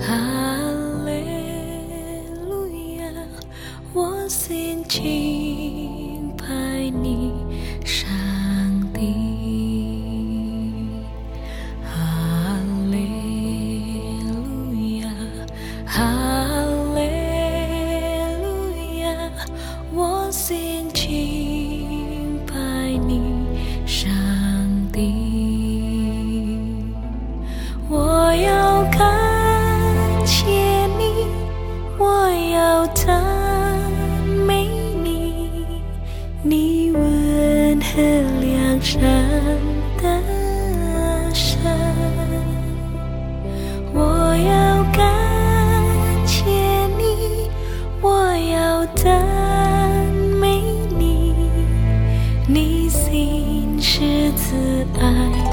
Ah. 真的神我要感谢你我要赞美你你心是慈爱。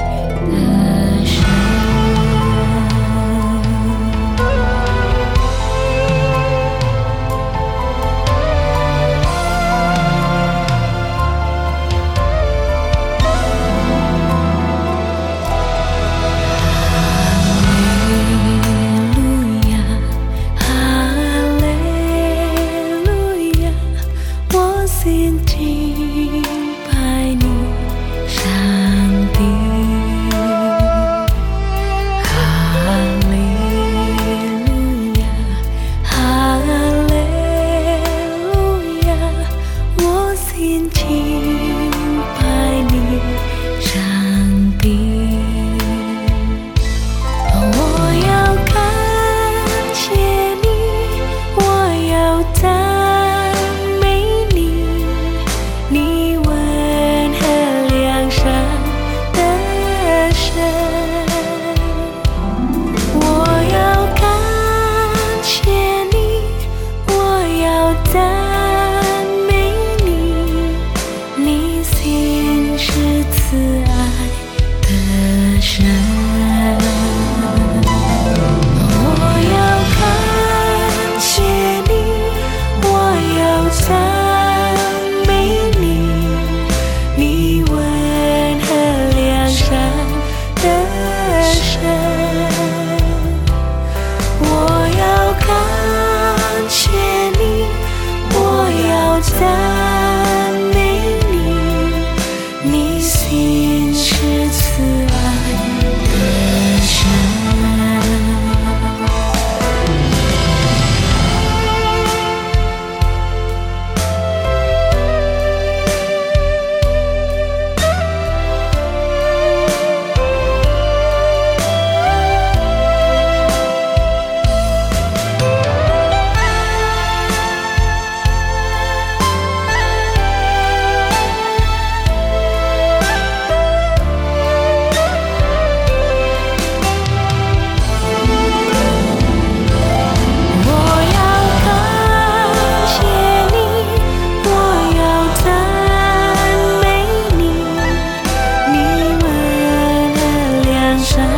山。